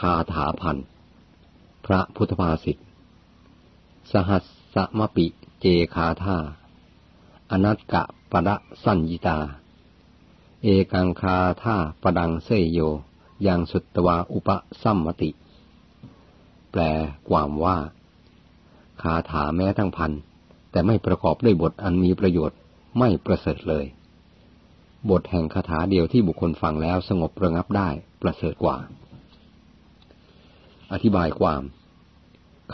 คาถาพัน พระพุทธภาษิต สหัสสมปิเจคาธาอนัตกะปะระสัญญิตา เอกังคาธาปดังเสยโย ยังสุตตวาอุปสัมมติ แปลความว่า คาถาแม้ทั้งพัน แต่ไม่ประกอบด้วยบทอันมีประโยชน์ไม่ประเสริฐเลย บทแห่งคาถาเดียวที่บุคคลฟังแล้วสงบระงับได้ประเสริฐกว่า อธิบายความ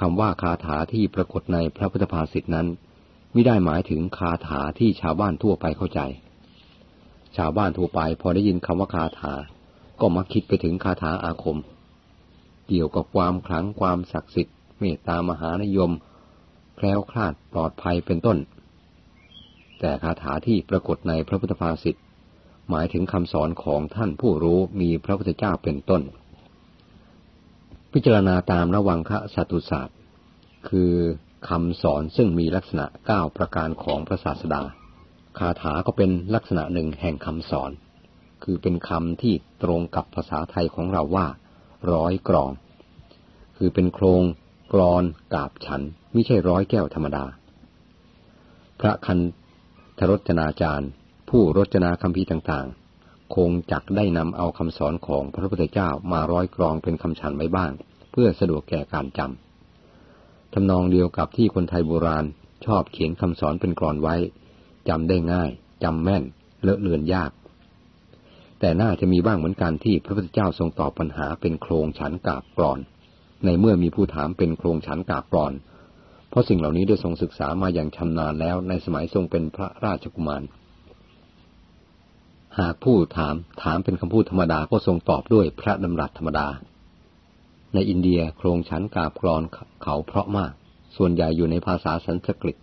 คำว่าคาถาที่ปรากฏในพระพุทธภาษิตนั้นไม่ได้หมายถึงคาถาที่ชาวบ้านทั่วไปเข้าใจ ชาวบ้านทั่วไปพอได้ยินคำว่าคาถา ก็มักคิดไปถึงคาถาอาคม เกี่ยวกับความขลังความศักดิ์สิทธิ์เมตตามหานิยม แคล้วคลาดปลอดภัยเป็นต้น แต่คาถาที่ปรากฏในพระพุทธภาษิตหมายถึงคำสอนของท่านผู้รู้มีพระพุทธเจ้าเป็นต้น พิจารณาตามระวังคะสัตุศาสตร์ คือคำสอนซึ่งมีลักษณะเก้าประการของพระศาสดา คาถาก็เป็นลักษณะหนึ่งแห่งคำสอน คือเป็นคำที่ตรงกับภาษาไทยของเราว่า ร้อยกรอง คือเป็นโครงกรอนกาบฉันไม่ใช่ร้อยแก้วธรรมดา พระคันธรจนาจารย์ ผู้รจนาคำพีต่างๆ คงจักได้นำเอาคำสอนของพระพุทธเจ้ามาร้อยกรองเป็นคำฉันไว้บ้าง เพื่อสะดวกแก่การจำทำนองเดียวกับที่คนไทยโบราณชอบเขียนคำสอนเป็นกรอนไว้จำได้ง่ายจำแม่น เลอะเลือนยาก แต่น่าจะมีบ้างเหมือนกันที่พระพุทธเจ้าทรงตอบปัญหาเป็นโครงฉันกาบกรอน ในเมื่อมีผู้ถามเป็นโครงฉันกาบกรอน เพราะสิ่งเหล่านี้ได้ทรงศึกษามาอย่างชำนาญแล้วในสมัยทรงเป็นพระราชกุมาร หากผู้ถามถามเป็นคำพูดธรรมดาก็ทรงตอบด้วยพระดำรัสธรรมดา ในอินเดียโครงชั้นกาบกรอนเขาเพราะมาก ส่วนใหญ่อยู่ในภาษาสันสกฤต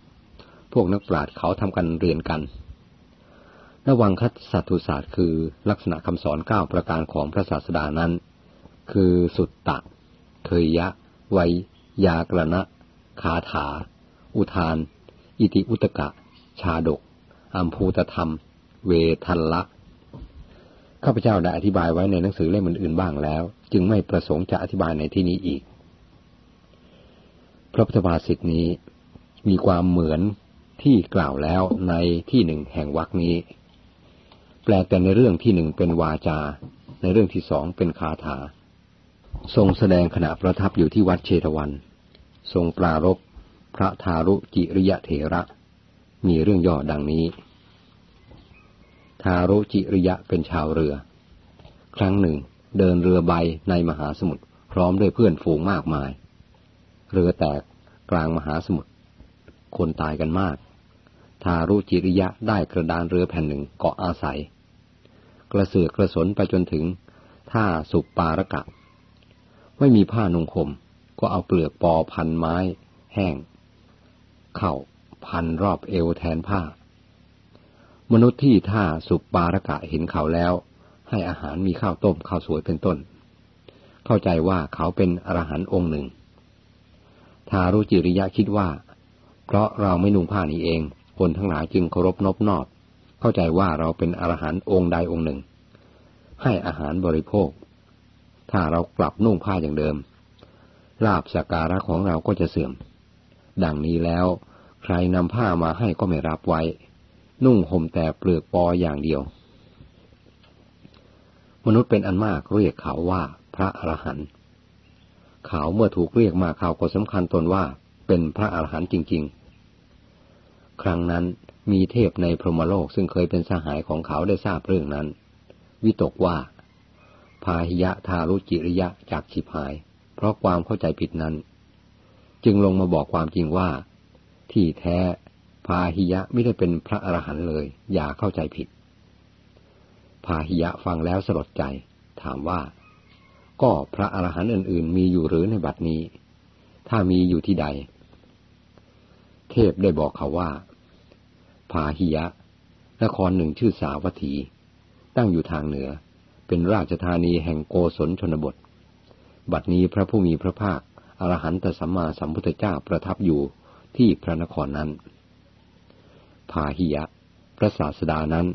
พวกนักปราชญ์เขาทำกันเรียนกัน ระวังคัตสัตุศาสตร์คือลักษณะคำสอนเก้าประการของพระศาสดานั้น คือสุตตะเคยยะ ไวยากรณะ คาถา อุทาน อิติอุตกะ ชาดกอัมพูตธรรม เวทันละ ข้าพเจ้าได้อธิบายไว้ในหนังสือเล่มอื่นๆบ้างแล้ว จึงไม่ประสงค์จะอธิบายในที่นี้อีก พระพุทธภาษิตนี้มีความเหมือนที่กล่าวแล้วในที่หนึ่งแห่งวรคนี้ แปลแต่ในเรื่องที่หนึ่งเป็นวาจา ในเรื่องที่สองเป็นคาถา ทรงแสดงขณะประทับอยู่ที่วัดเชตวัน ทรงปรารบพระทารุจิริยะเถระ มีเรื่องย่อดังนี้ ทารุจิริยะเป็นชาวเรือ ครั้งหนึ่ง เดินเรือใบในมหาสมุทรพร้อมด้วยเพื่อนฝูงมากมาย เรือแตกกลางมหาสมุทรคนตายกันมาก ทารุจิริยะได้กระดานเรือแผ่นหนึ่งเกาะอาศัย กระเสือกกระสนไปจนถึงท่าสุปปารกะ ไม่มีผ้านุ่งห่มก็เอาเปลือกปอพันไม้ แห้ง เข้าพันรอบเอวแทนผ้า มนุษย์ที่ท่าสุปารกะเห็นเขาแล้ว ให้อาหารมีข้าวต้มข้าวสวยเป็นต้น เข้าใจว่าเขาเป็นอรหันต์องค์หนึ่ง ทารุจิริยะคิดว่า เพราะเราไม่นุ่งผ้านี้เอง คนทั้งหลายจึงเคารพนบนอบ เข้าใจว่าเราเป็นอรหันต์องค์ใดองค์หนึ่ง ให้อาหารบริโภค ถ้าเรากลับนุ่งผ้าอย่างเดิมลาบสักการะของเราก็จะเสื่อม ดังนี้แล้ว ใครนำผ้ามาให้ก็ไม่รับไว้ นุ่งห่มแต่เปลือกปออย่างเดียว มนุษย์เป็นอันมากเรียกเขาว่าพระอรหันต์เขาเมื่อถูกเรียกมาเขาก็สำคัญตนว่าเป็นพระอรหันต์จริง ๆ ครั้งนั้นมีเทพในพรหมโลกซึ่งเคยเป็นสหายของเขาได้ทราบเรื่องนั้น วิตกว่า พาหิยะทารุจิริยะจากฉิบหาย เพราะความเข้าใจผิดนั้น จึงลงมาบอกความจริงว่า ที่แท้ พาหิยะไม่ได้เป็นพระอรหันต์เลย อย่าเข้าใจผิด พาหิยะฟังแล้วสลดใจ ถามว่า ก็พระอรหันต์อื่น ๆ มีอยู่หรือในบัดนี้ ถ้ามีอยู่ที่ใด เทพได้บอกเขาว่า พาหิยะ นครหนึ่งชื่อสาวัตถี ตั้งอยู่ทางเหนือ เป็นราชธานีแห่งโกศลชนบท บัดนี้พระผู้มีพระภาคอรหันตสัมมาสัมพุทธเจ้าประทับอยู่ที่พระนครนั้น พาหิยะ พระศาสดานั้น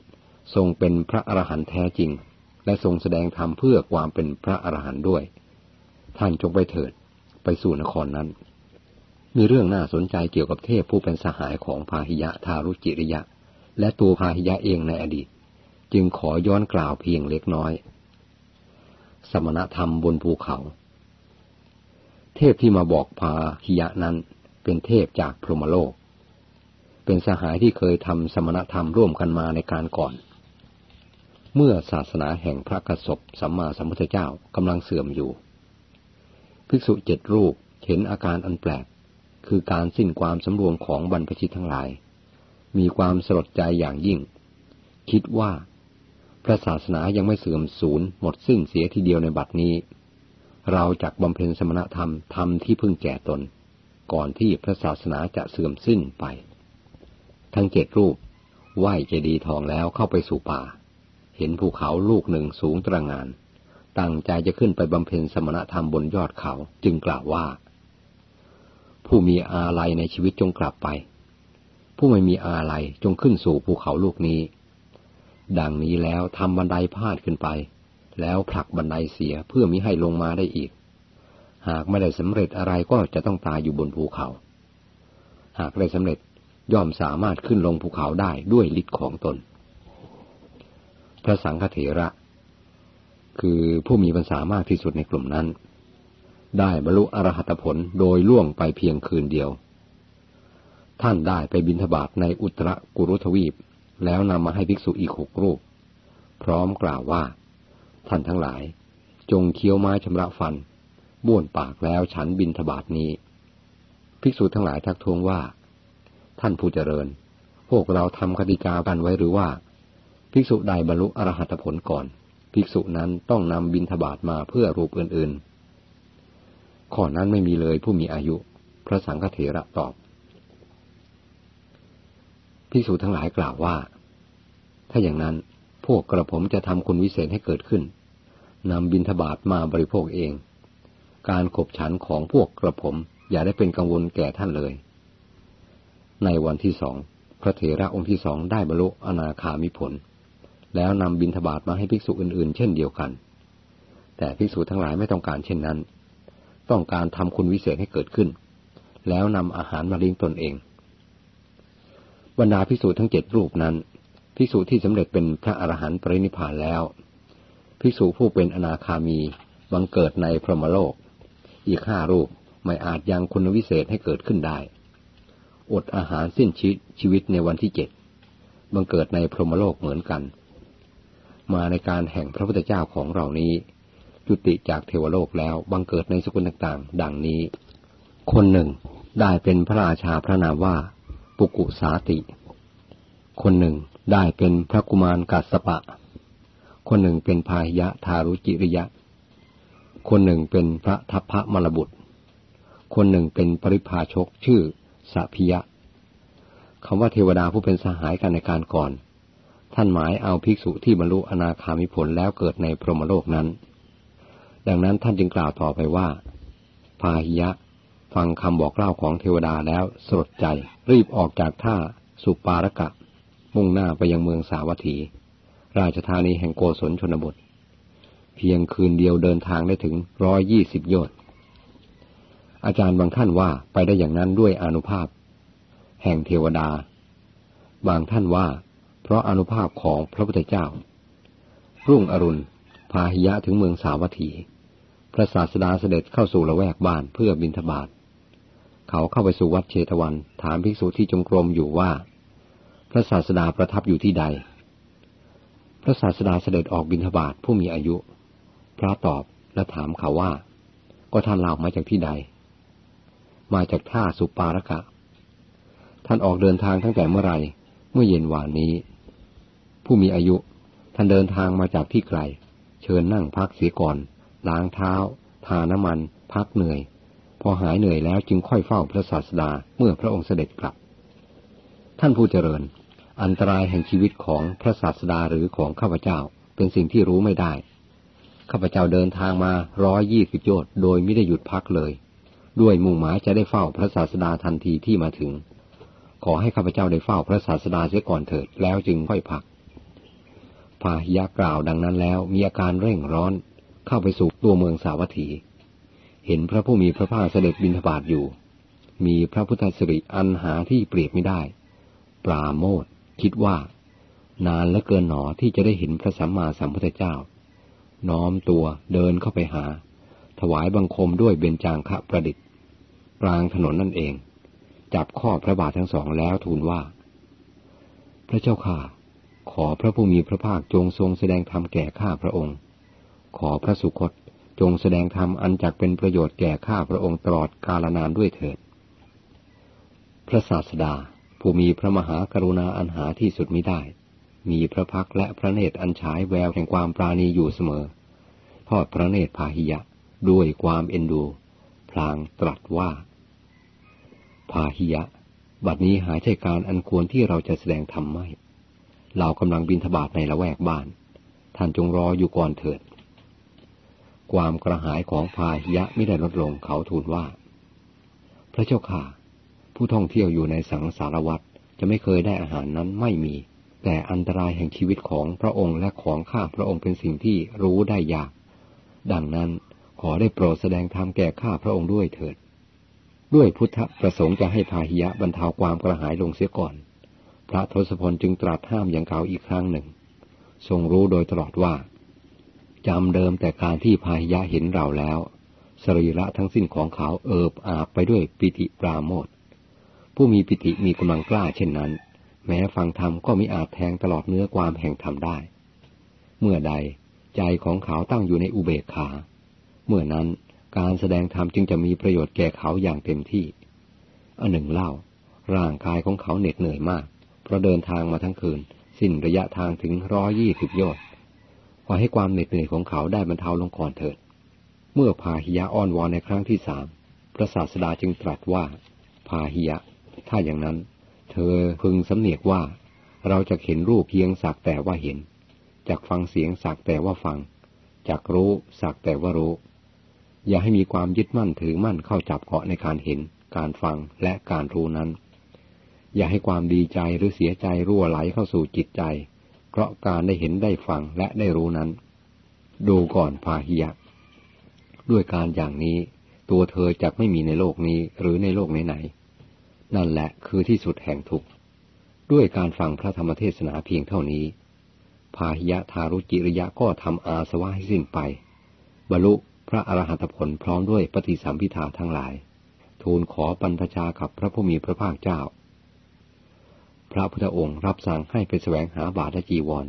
ทรงเป็นพระอรหันต์แท้จริง และทรงแสดงธรรมเพื่อความเป็นพระอรหันต์ด้วย ท่านจงไปเถิดไปสู่นครนั้น มีเรื่องน่าสนใจเกี่ยวกับเทพผู้เป็นสหายของพาหิยะทารุจิริยะ และตัวพาหิยะเองในอดีต จึงขอย้อนกล่าวเพียงเล็กน้อย สมณธรรมบนภูเขา เทพที่มาบอกพาหิยะนั้นเป็นเทพจากพรหมโลก เป็นสหายที่เคยทำสมณธรรมร่วมกันมาในการก่อน เมื่อศาสนาแห่งพระกสบสัมมาสัมพุทธเจ้ากำลังเสื่อมอยู่ ภิกษุเจ็ดรูปเห็นอาการอันแปลก คือการสิ้นความสำรวมของบรรพชิตทั้งหลาย มีความสลดใจอย่างยิ่ง คิดว่าพระศาสนายังไม่เสื่อมสูญหมดสิ้นเสียทีเดียวในบัดนี้ เราจักบำเพ็ญสมณธรรมทำที่พึ่งแก่ตน ก่อนที่พระศาสนาจะเสื่อมสิ้นไป ทั้งเจ็ดรูปไหว้เจดีย์ทองแล้วเข้าไปสู่ป่า เห็นภูเขาลูกหนึ่งสูงตระงาน ตั้งใจจะขึ้นไปบำเพ็ญสมณธรรมบนยอดเขาจึงกล่าวว่า ผู้มีอาลัยในชีวิตจงกลับไป ผู้ไม่มีอาลัยจงขึ้นสู่ภูเขาลูกนี้ ดังนี้แล้วทำบันไดพาดขึ้นไป แล้วผลักบันไดเสียเพื่อมิให้ลงมาได้อีก หากไม่ได้สำเร็จอะไรก็จะต้องตายอยู่บนภูเขา หากได้สำเร็จ ย่อมสามารถขึ้นลงภูเขาได้ด้วยฤทธิ์ของตน พระสังฆเถระ คือผู้มีปัญญามากที่สุดในกลุ่มนั้น ได้บรรลุอรหัตผลโดยล่วงไปเพียงคืนเดียว ท่านได้ไปบิณฑบาตในอุตรกุรุทวีป แล้วนำมาให้ภิกษุอีกหกรูป พร้อมกล่าวว่า ท่านทั้งหลาย จงเคี้ยวไม้ชำระฟันบ้วนปากแล้วฉันบินทบาทนี้ ภิกษุทั้งหลายทักท้วงว่า ท่านผู้เจริญ พวกเราทำคติกากันไว้หรือว่า ภิกษุใดบรรลุอรหัตผลก่อน ภิกษุนั้นต้องนำบินทบาทมาเพื่อรูปอื่นๆ ข้อนั้นไม่มีเลยผู้มีอายุ พระสังฆเถระตอบ ภิกษุทั้งหลายกล่าวว่า ถ้าอย่างนั้นพวกกระผมจะทำคุณวิเศษให้เกิดขึ้นนำบินทบาทมาบริโภคเอง การขบฉันของพวกกระผมอย่าได้เป็นกังวลแก่ท่านเลย ในวันที่สองพระเถระองค์ที่สองได้บรรลุอนาคามิผล แล้วนำบิณฑบาตมาให้ภิกษุอื่นๆ เช่นเดียวกัน แต่ภิกษุทั้งหลายไม่ต้องการเช่นนั้น ต้องการทำคุณวิเศษให้เกิดขึ้น แล้วนำอาหารมาเลี้ยงตนเองบรรดาภิกษุทั้งเจ็ดรูปนั้นภิกษุที่สำเร็จเป็นพระอรหันต์ปรินิพานแล้วภิกษุผู้เป็นอนาคามีบังเกิดในพรหมโลก อีกห้ารูปไม่อาจยังคุณวิเศษให้เกิดขึ้นได้ อดอาหารสิ้นชีวิตในวันที่เจ็ดบังเกิดในพรหมโลกเหมือนกัน มาในการแห่งพระพุทธเจ้าของเรานี้ จุติจากเทวโลกแล้วบังเกิดในสกุลต่างๆ ดังนี้ คนหนึ่งได้เป็นพระราชาพระนามว่า ปุกุสาติ คนหนึ่งได้เป็นพระกุมารกัสปะ คนหนึ่งเป็นพาหิยะทารุจิริยะ คนหนึ่งเป็นพระทัพพระมรบุตร คนหนึ่งเป็นปริพาชกชื่อ สัพยะคำว่าเทวดาผู้เป็นสหายกันในการก่อน ท่านหมายเอาภิกษุที่บรรลุอนาคามิผลแล้วเกิดในพรหมโลกนั้น ดังนั้นท่านจึงกล่าวต่อไปว่า พาหิยะ ฟังคำบอกเล่าของเทวดาแล้วสลดใจ รีบออกจากท่าสุปารกะ มุ่งหน้าไปยังเมืองสาวัตถี ราชธานีแห่งโกศลชนบท เพียงคืนเดียวเดินทางได้ถึงร้อยยี่สิบโยชน อาจารย์บางท่านว่าไปได้อย่างนั้นด้วยอนุภาพ แห่งเทวดา บางท่านว่า เพราะอนุภาพของพระพุทธเจ้า รุ่งอรุณ พาหิยะถึงเมืองสาวัตถี พระศาสดาเสด็จเข้าสู่ละแวกบ้านเพื่อบิณฑบาต เขาเข้าไปสู่วัดเชตวัน ถามภิกษุที่จงกรมอยู่ว่า พระศาสดาประทับอยู่ที่ใด พระศาสดาเสด็จออกบิณฑบาตผู้มีอายุ พระตอบและถามเขาว่า ก็ท่านเล่ามาจากที่ใด มาจากท่าสุปารกะ ท่านออกเดินทางตั้งแต่เมื่อไรเมื่อเย็นวานนี้ ผู้มีอายุ ท่านเดินทางมาจากที่ไกล เชิญนั่งพักเสียก่อน ล้างเท้า ทาน้ำมัน พักเหนื่อย พอหายเหนื่อยแล้วจึงค่อยเฝ้าพระศาสดาเมื่อพระองค์เสด็จกลับ ท่านผู้เจริญ อันตรายแห่งชีวิตของพระศาสดาหรือของข้าพเจ้าเป็นสิ่งที่รู้ไม่ได้ข้าพเจ้าเดินทางมาร้อยยี่สิบโยชน์โดยไม่ได้หยุดพักเลย ด้วยมุ่งหมายจะได้เฝ้าพระศาสดาทันทีที่มาถึง ขอให้ข้าพเจ้าได้เฝ้าพระศาสดาเสียก่อนเถิดแล้วจึงค่อยพัก พาหิยะกล่าวดังนั้นแล้วมีอาการเร่งร้อนเข้าไปสู่ตัวเมืองสาวัตถี เห็นพระผู้มีพระภาคเสด็จบิณฑบาตอยู่ มีพระพุทธสิริอันหาที่เปรียบไม่ได้ ปราโมทคิดว่า นานและเกินหนอที่จะได้เห็นพระสัมมาสัมพุทธเจ้า น้อมตัวเดินเข้าไปหา ถวายบังคมด้วยเบญจางคะประดิษฐ์กลางถนนนั่นเอง จับข้อพระบาททั้งสองแล้วทูลว่า พระเจ้าข่าขอพระผู้มีพระภาคจงทรงแสดงธรรมแก่ข้าพระองค์ ขอพระสุคตจงแสดงธรรมอันจักเป็นประโยชน์แก่ข้าพระองค์ตลอดกาลนานด้วยเถิด พระศาสดาผู้มีพระมหากรุณาอันหาที่สุดมิได้ มีพระพักและพระเนตรอันฉายแววแห่งความปราณีอยู่เสมอ ทอดพระเนตรพาหิยะ ด้วยความเอ็นดู พลางตรัสว่า พาหิยะ บัดนี้หายใช่การอันควรที่เราจะแสดงธรรมไม่ เรากำลังบินทบาทในละแวกบ้าน ท่านจงรออยู่ก่อนเถิด ความกระหายของพาหิยะไม่ได้ลดลงเขาทูลว่า พระเจ้าข่าผู้ท่องเที่ยวอยู่ในสังสารวัตรจะไม่เคยได้อาหารนั้นไม่มี แต่อันตรายแห่งชีวิตของพระองค์และของข้าพระองค์เป็นสิ่งที่รู้ได้ยาก ดังนั้น ขอได้โปรดแสดงธรรมแก่ข้าพระองค์ด้วยเถิด ด้วยพุทธประสงค์จะให้พาหิยะบรรเทาความกระหายลงเสียก่อน พระทศพลจึงตรัสห้ามอย่างเขาอีกครั้งหนึ่ง ทรงรู้โดยตลอดว่าจำเดิมแต่การที่พาหิยะเห็นเราแล้ว สรีระทั้งสิ้นของเขาเอิบอาบไปด้วยปิติปราโมทผู้มีปิติมีกำลังกล้าเช่นนั้น แม้ฟังธรรมก็มิอาจแทงตลอดเนื้อความแห่งธรรมได้ เมื่อใดใจของเขาตั้งอยู่ในอุเบกขา เมื่อนั้นการแสดงธรรมจึงจะมีประโยชน์แก่เขาอย่างเต็มที่ อันหนึ่งเล่า ร่างกายของเขาเหน็ดเหนื่อยมาก เพราะเดินทางมาทั้งคืน สิ้นระยะทางถึงร้อยี่สิบโยชน์ขอให้ความเหน็ดเหนื่อยของเขาได้บรรเทาลงก่อนเถิด เมื่อพาหิยะอ้อนวอนในครั้งที่สามพระศาสดาจึงตรัสว่า พาหิยะ ถ้าอย่างนั้น เธอพึงสำเนียกว่า เราจะเห็นรูปเพียงสักแต่ว่าเห็นจากฟังเสียงสักแต่ว่าฟังจากรู้สักแต่ว่ารู้ อย่าให้มีความยึดมั่นถือมั่นเข้าจับเกาะในการเห็น การฟังและการรู้นั้น อย่าให้ความดีใจหรือเสียใจรั่วไหลเข้าสู่จิตใจ เพราะการได้เห็นได้ฟังและได้รู้นั้น ดูก่อนพาหิยะ ด้วยการอย่างนี้ ตัวเธอจะไม่มีในโลกนี้หรือในโลกไหนๆนั่นแหละคือที่สุดแห่งทุกข์ด้วยการฟังพระธรรมเทศนาเพียงเท่านี้ พาหิยะทารุจิริยะก็ทำอาสวะให้สิ้นไป บรรลุ พระอรหันตผลพร้อมด้วยปฏิสัมพิธาทั้งหลาย ทูลขอปัญพชากับพระผู้มีพระภาคเจ้า พระพุทธองค์รับสั่งให้ไปแสวงหาบาทจีวร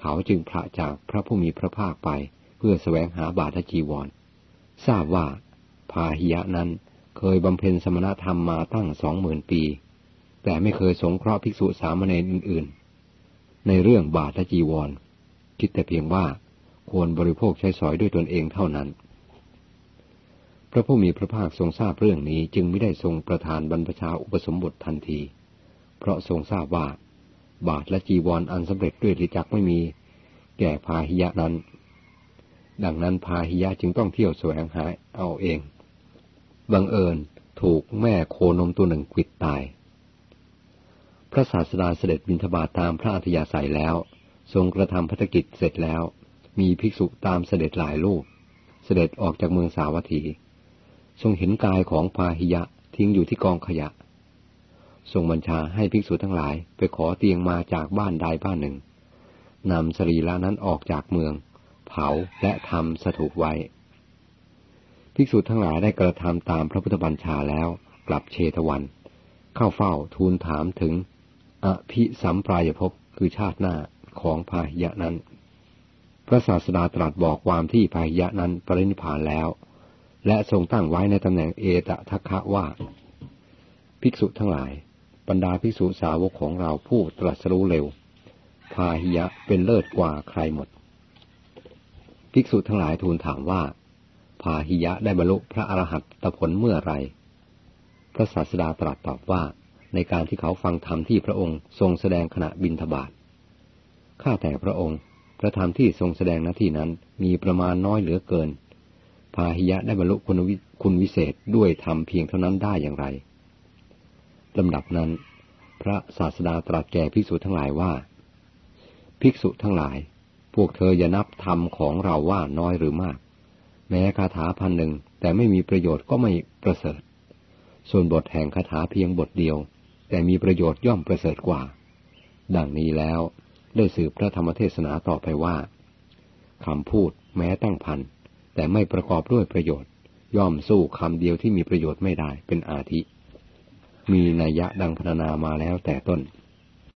เขาจึงพระจากพระผู้มีพระภาคไปเพื่อแสวงหาบาทจีวร ทราบว่า พาหิยะนั้นเคยบำเพ็ญสมณธรรมมาตั้งสองหมื่นปี แต่ไม่เคยสงเคราะห์ภิกษุสามเณรอื่น ๆ ในเรื่องบาทจีวร คิดแต่เพียงว่า ควรบริโภคใช้สอยด้วยตนเองเท่านั้น พระผู้มีพระภาคทรงทราบเรื่องนี้จึงไม่ได้ทรงประทานบรรพชาอุปสมบททันที เพราะทรงทราบว่า บาทและจีวรออันสำเร็จด้วยฤจักไม่มี แก่พาหิยะนั้น ดังนั้นพาหิยะจึงต้องเที่ยวแสวงหาเอาเอง บังเอิญถูกแม่โคนมตัวหนึ่งขิดตาย พระศาสดาเสด็จบิณฑบาตตามพระอัธยาศัยแล้ว ทรงกระทำพัฒกิจเสร็จแล้ว มีภิกษุตามเสด็จหลายลูกเสด็จออกจากเมืองสาวัตถี ทรงเห็นกายของพาหิยะทิ้งอยู่ที่กองขยะ ทรงบัญชาให้ภิกษุทั้งหลายไปขอเตียงมาจากบ้านใดบ้านหนึ่งนำสรีระนั้นออกจากเมือง เผาและทำสถูปไว้ ภิกษุทั้งหลายได้กระทำตามพระพุทธบัญชาแล้วกลับเชตวัน เข้าเฝ้าทูลถามถึงอภิสัมปรายภพคือชาติหน้าของพาหิยะนั้น พระศาสดาตรัสบอกความที่พาหิยะนั้นปรินิพานแล้ว และทรงตั้งไว้ในตำแหน่งเอตทัคคะว่า ภิกษุทั้งหลาย บรรดาภิกษุสาวกของเราผู้ตรัสรู้เร็ว พาหิยะเป็นเลิศกว่าใครหมด ภิกษุทั้งหลายทูลถามว่า พาหิยะได้บรรลุพระอรหัตตผลเมื่อไร พระศาสดาตรัสตอบว่าในการที่เขาฟังธรรมที่พระองค์ทรงแสดงขณะบินทบาทข้าแต่พระองค์ พระธรรมที่ทรงแสดงหน้าที่นั้นมีประมาณน้อยเหลือเกิน พาหิยะได้บรรลุคุณวิเศษด้วยธรรมเพียงเท่านั้นได้อย่างไรลำดับนั้น พระศาสดาตรัสแก่ภิกษุทั้งหลายว่า ภิกษุทั้งหลาย พวกเธออย่านับธรรมของเราว่าน้อยหรือมาก แม้คาถาพันหนึ่งแต่ไม่มีประโยชน์ก็ไม่ประเสริฐ ส่วนบทแห่งคาถาเพียงบทเดียว แต่มีประโยชน์ย่อมประเสริฐกว่า ดังนี้แล้ว ได้สืบพระธรรมเทศนาต่อไปว่าคำพูดแม้ตั้งพัน แต่ไม่ประกอบด้วยประโยชน์ ย่อมสู้คำเดียวที่มีประโยชน์ไม่ได้เป็นอาทิ มีนัยยะดังพรรณนามาแล้วแต่ต้น